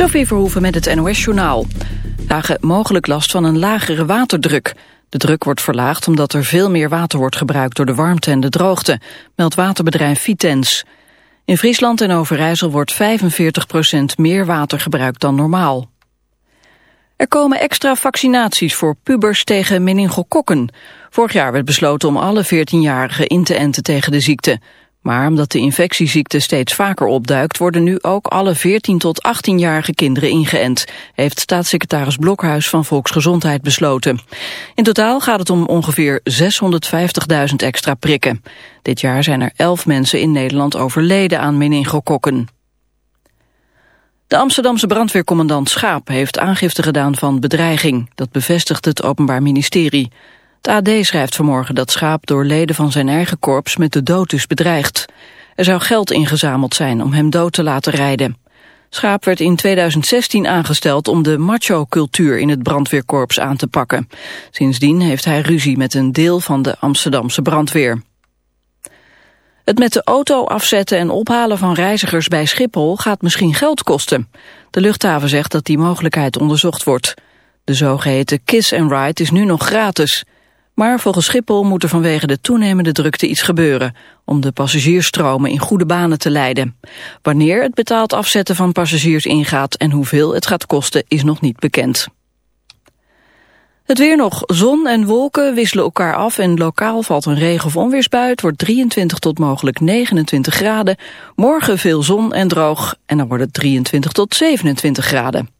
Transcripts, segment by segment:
Sophie Verhoeven met het NOS-journaal. Dagen mogelijk last van een lagere waterdruk. De druk wordt verlaagd omdat er veel meer water wordt gebruikt door de warmte en de droogte, meldt waterbedrijf Vitens. In Friesland en Overijssel wordt 45% meer water gebruikt dan normaal. Er komen extra vaccinaties voor pubers tegen meningokokken. Vorig jaar werd besloten om alle 14-jarigen in te enten tegen de ziekte. Maar omdat de infectieziekte steeds vaker opduikt... worden nu ook alle 14 tot 18-jarige kinderen ingeënt... heeft staatssecretaris Blokhuis van Volksgezondheid besloten. In totaal gaat het om ongeveer 650.000 extra prikken. Dit jaar zijn er 11 mensen in Nederland overleden aan meningokokken. De Amsterdamse brandweercommandant Schaap heeft aangifte gedaan van bedreiging. Dat bevestigt het Openbaar Ministerie. Het AD schrijft vanmorgen dat Schaap door leden van zijn eigen korps met de dood is bedreigd. Er zou geld ingezameld zijn om hem dood te laten rijden. Schaap werd in 2016 aangesteld om de macho-cultuur in het brandweerkorps aan te pakken. Sindsdien heeft hij ruzie met een deel van de Amsterdamse brandweer. Het met de auto afzetten en ophalen van reizigers bij Schiphol gaat misschien geld kosten. De luchthaven zegt dat die mogelijkheid onderzocht wordt. De zogeheten kiss and ride is nu nog gratis. Maar volgens Schiphol moet er vanwege de toenemende drukte iets gebeuren... om de passagiersstromen in goede banen te leiden. Wanneer het betaald afzetten van passagiers ingaat... en hoeveel het gaat kosten is nog niet bekend. Het weer nog. Zon en wolken wisselen elkaar af en lokaal valt een regen- of onweersbui. Het wordt 23 tot mogelijk 29 graden. Morgen veel zon en droog en dan wordt het 23 tot 27 graden.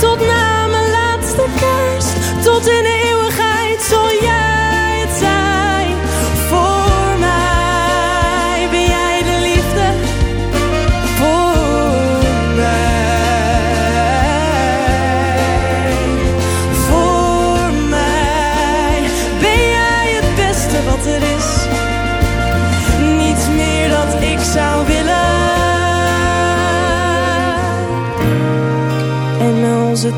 tot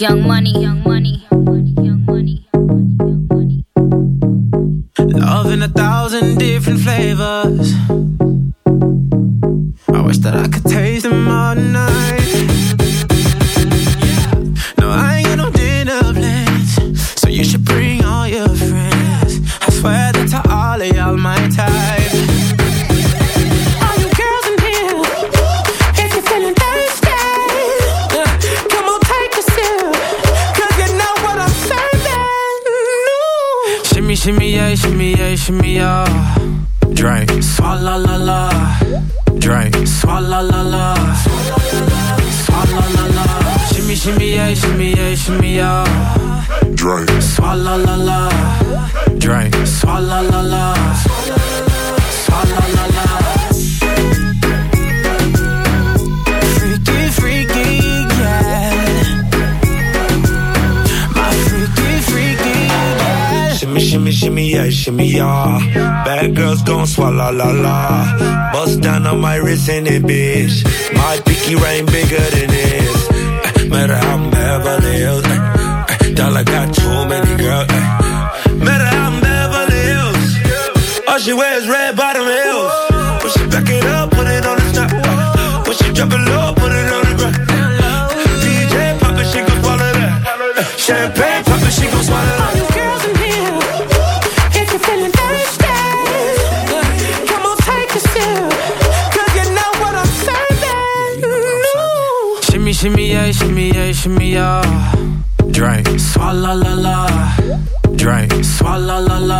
Young money, in it, bitch. Shimmy, shimmy. Drink. Swalla la la. Drink. Swalla la la.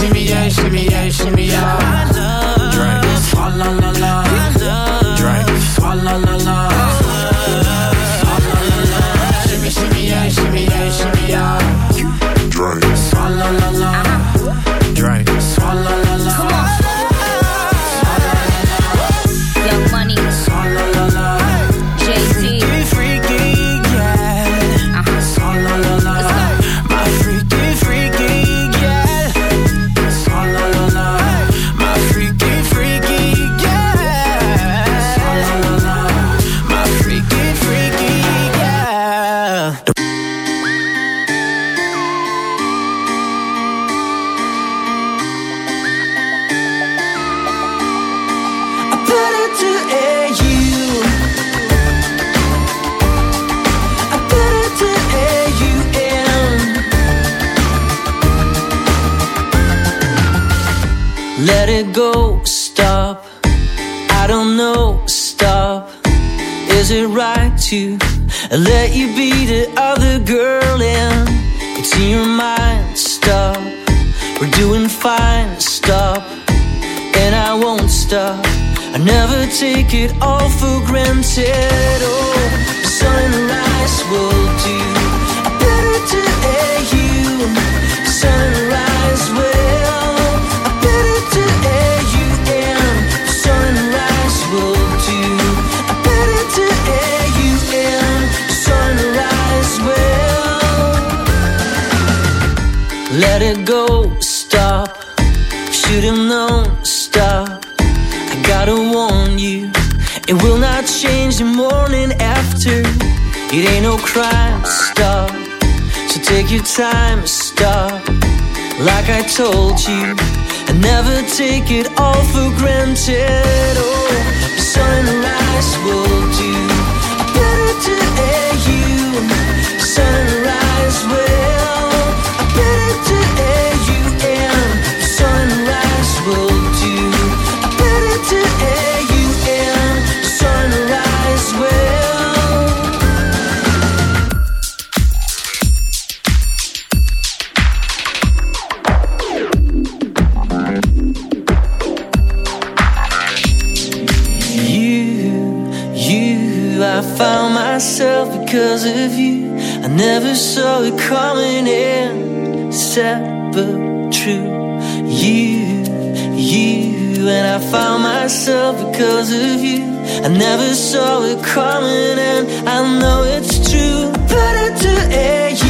Shimmy, shimmy, yeah, shimmy, yeah, shimmy, yeah. Drink. Swalla la la. Told you, I never take it all for granted. Oh, sunrise will myself because of you. I never saw it coming, and I know it's true. Better to air you.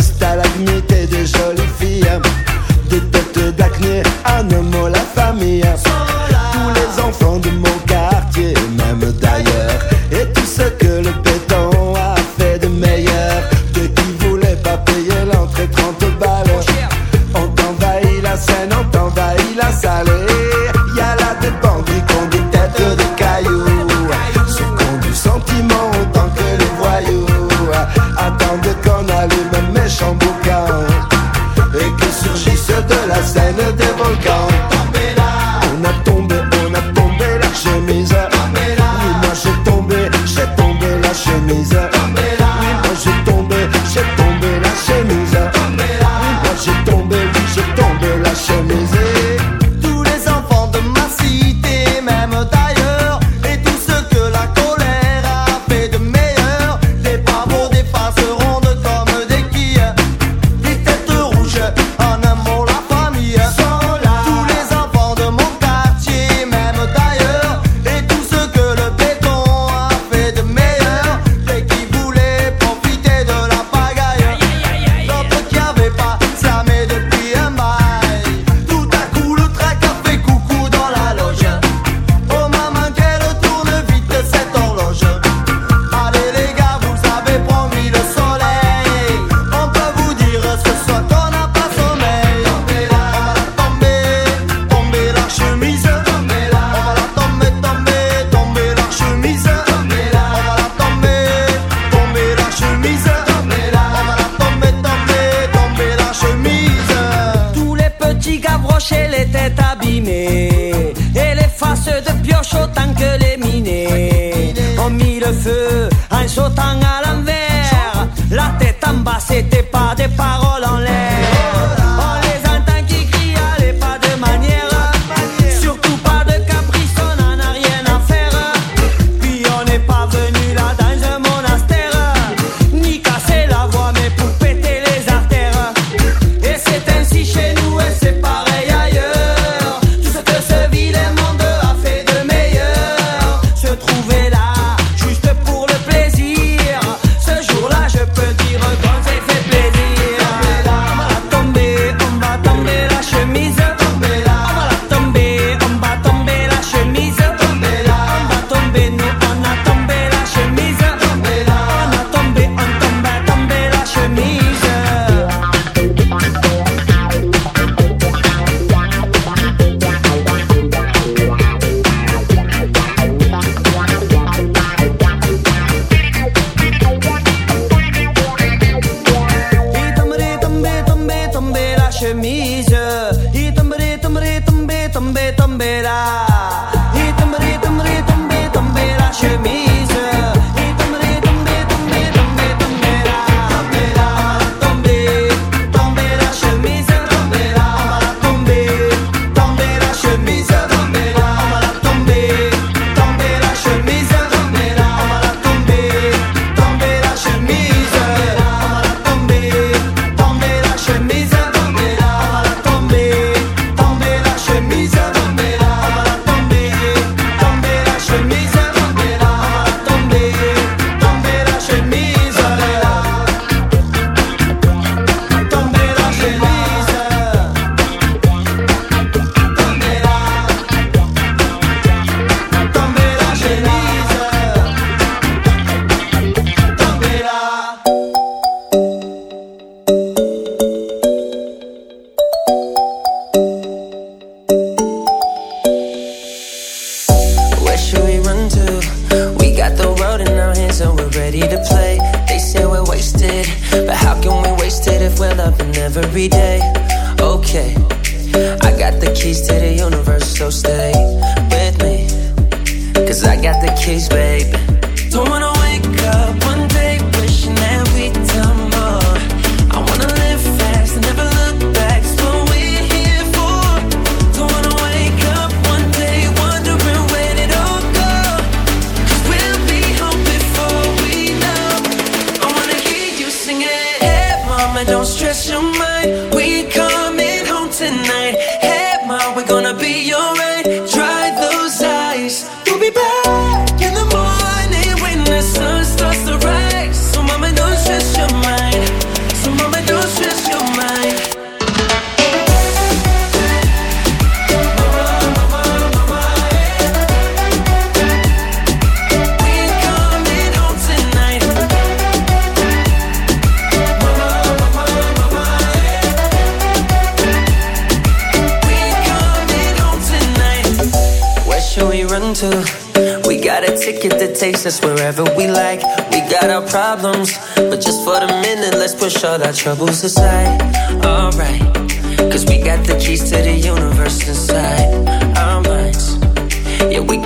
está la pioche que les minets. On mit le feu en sautant à l'envers. La tête en bas, c'était pas des paroles en l'air.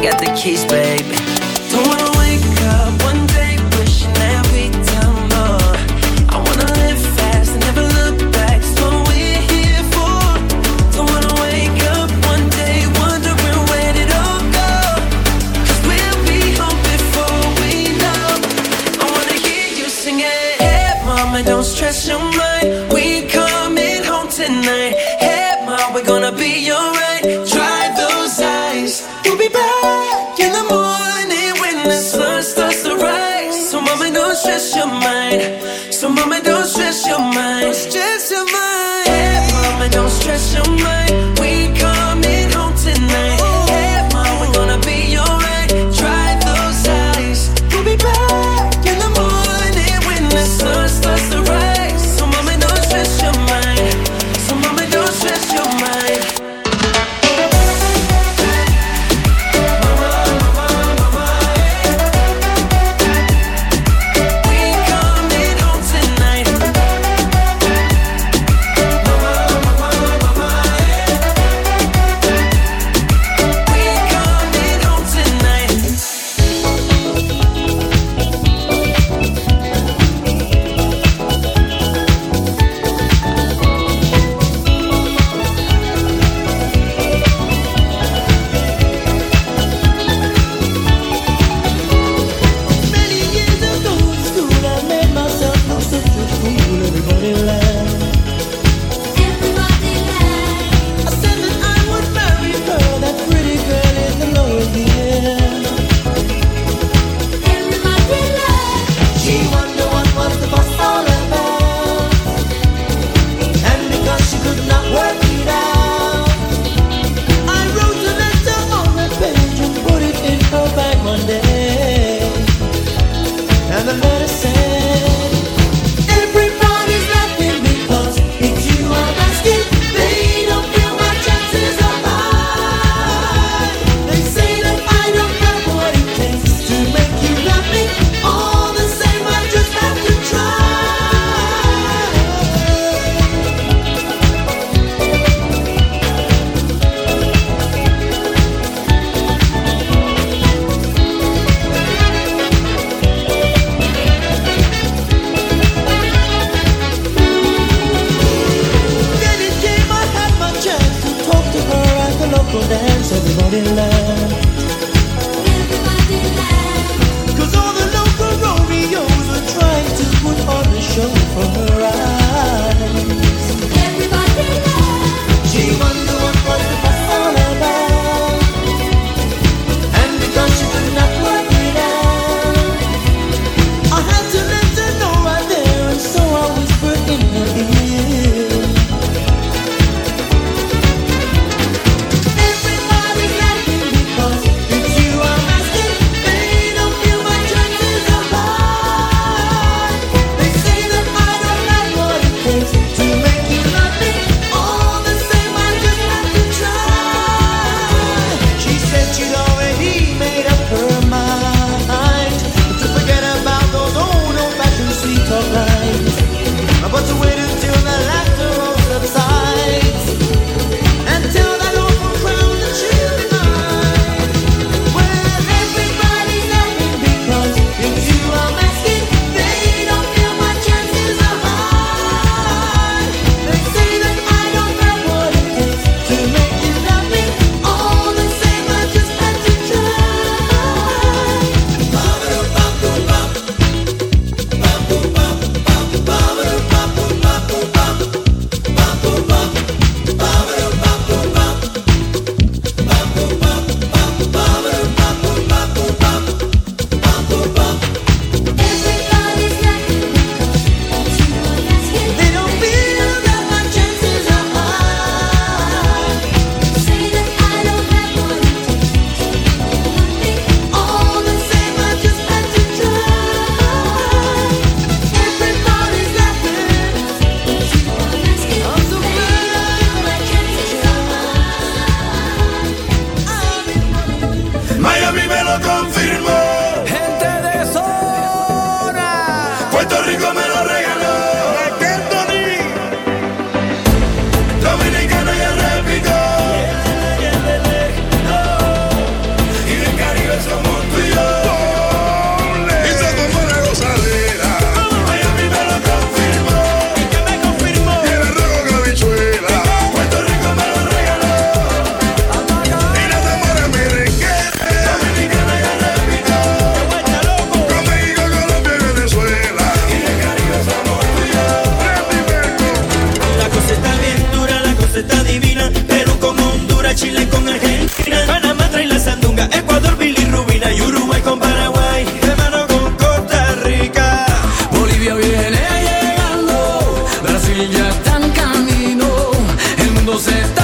Got the keys, baby. Don't wanna wake up brilla tan camino, el mundo se está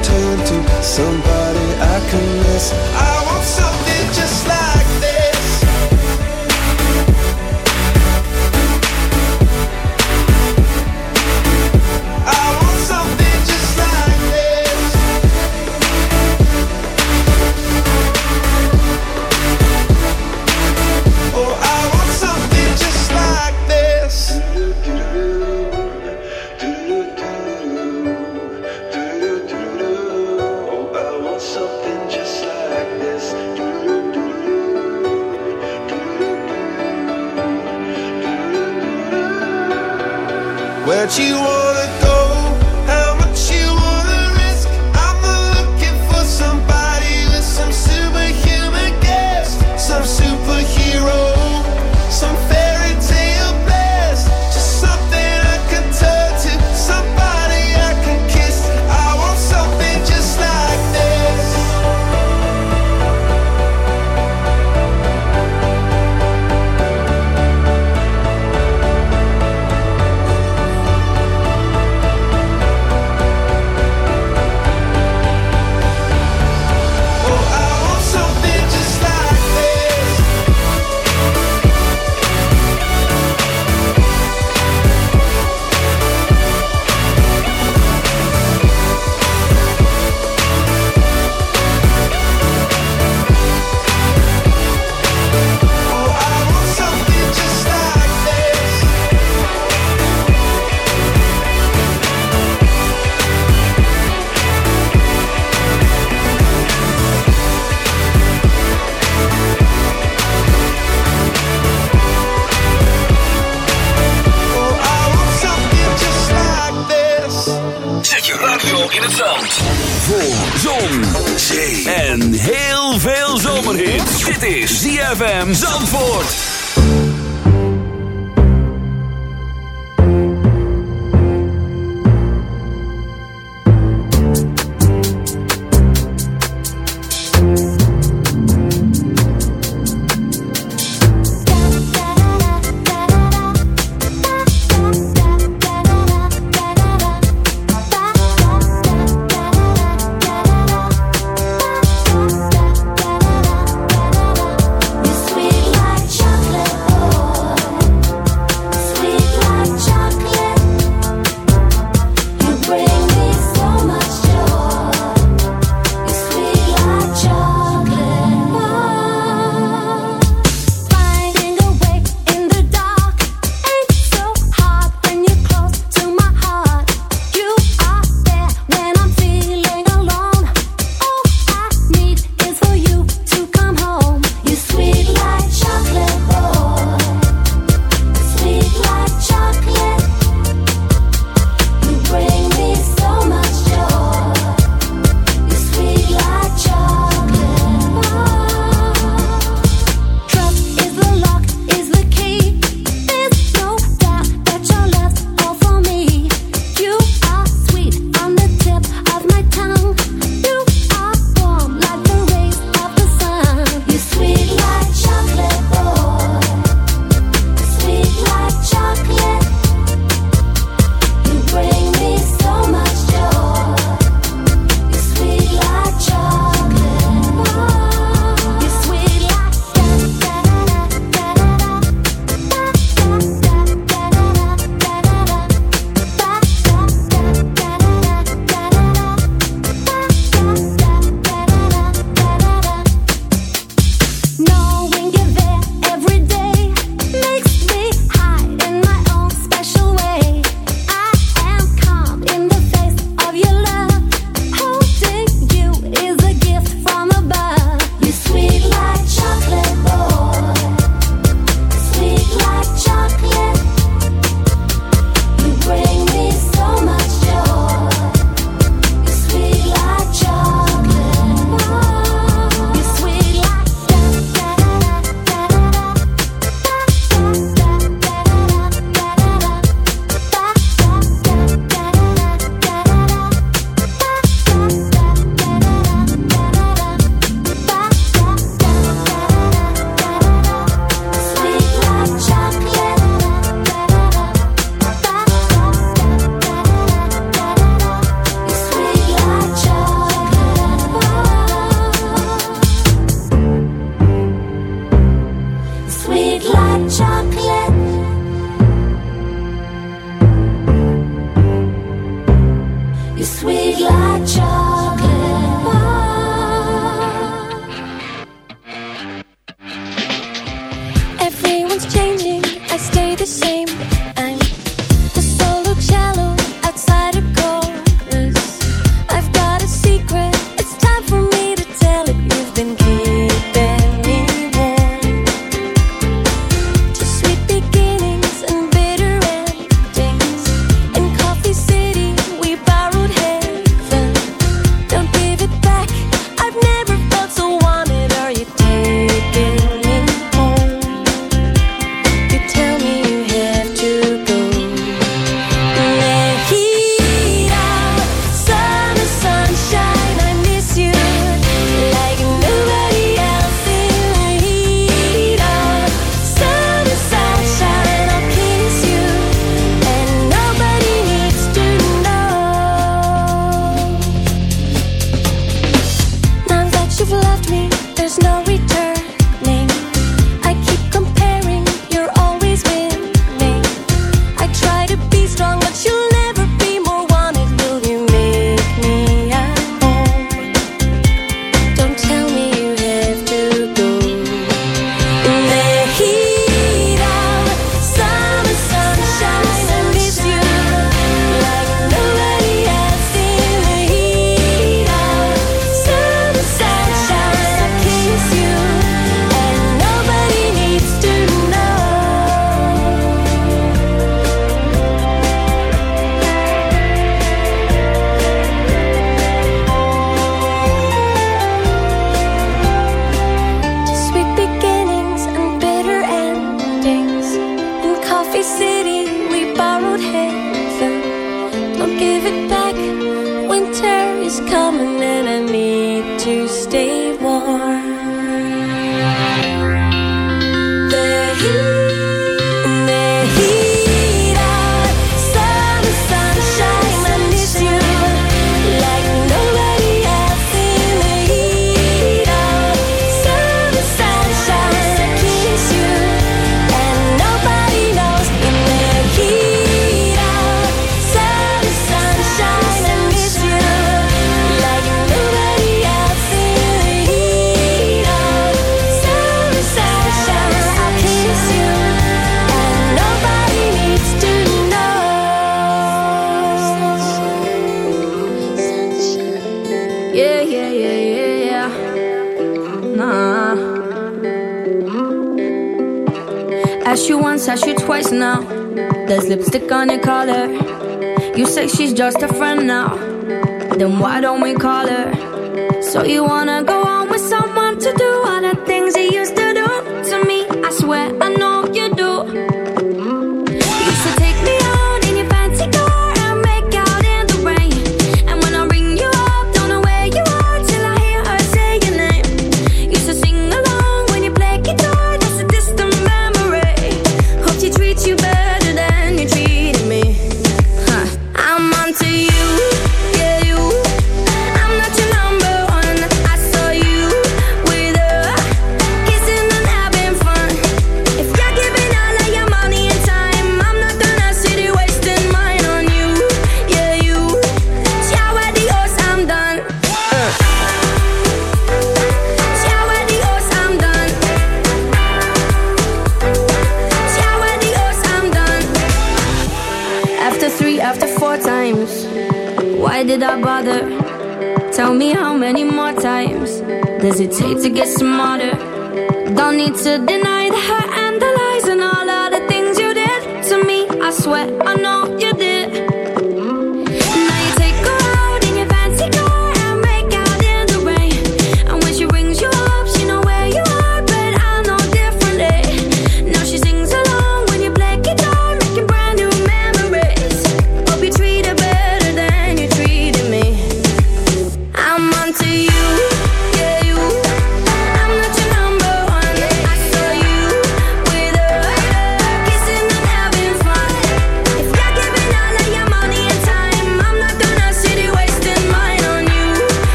somebody I can miss. I want something just like this.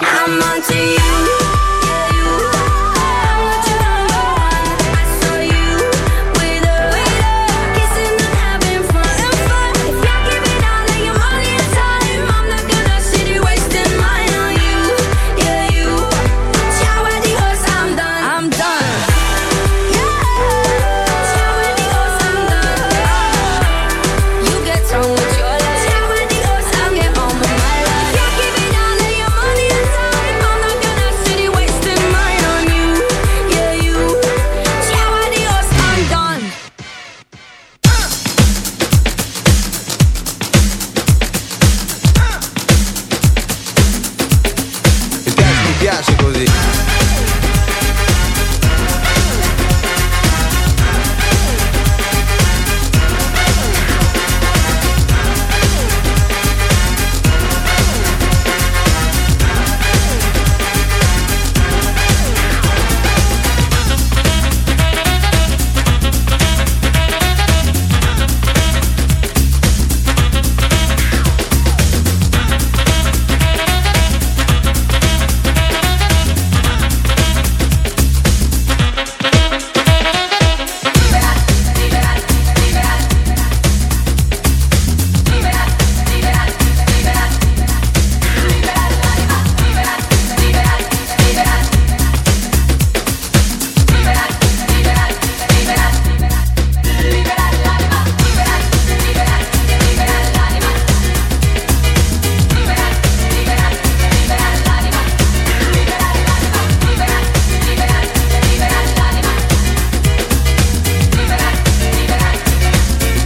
I'm onto you.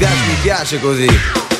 Γεια μου αρέσει.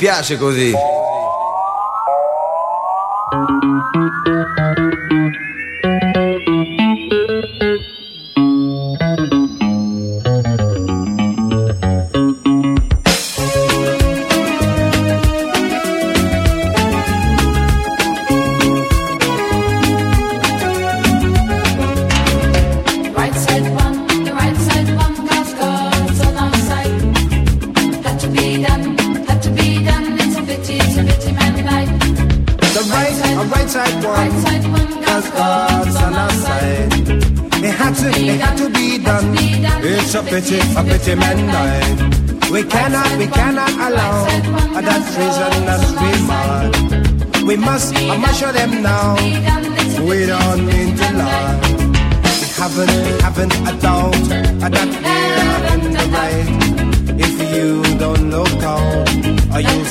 piace così.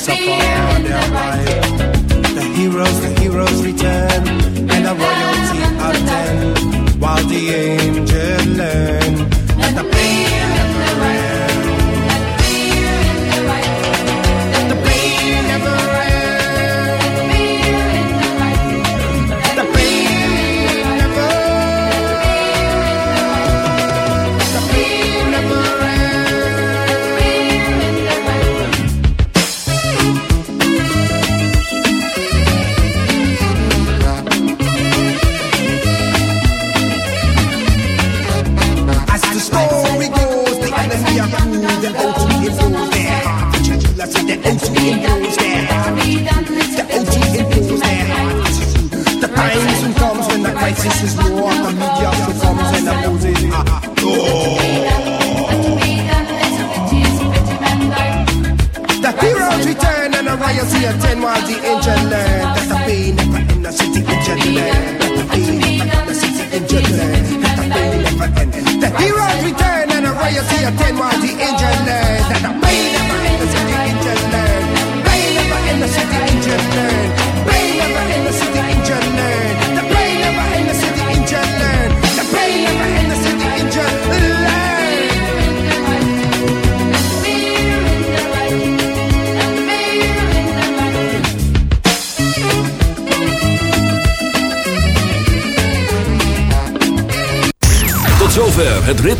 so far down their life. The heroes, the heroes.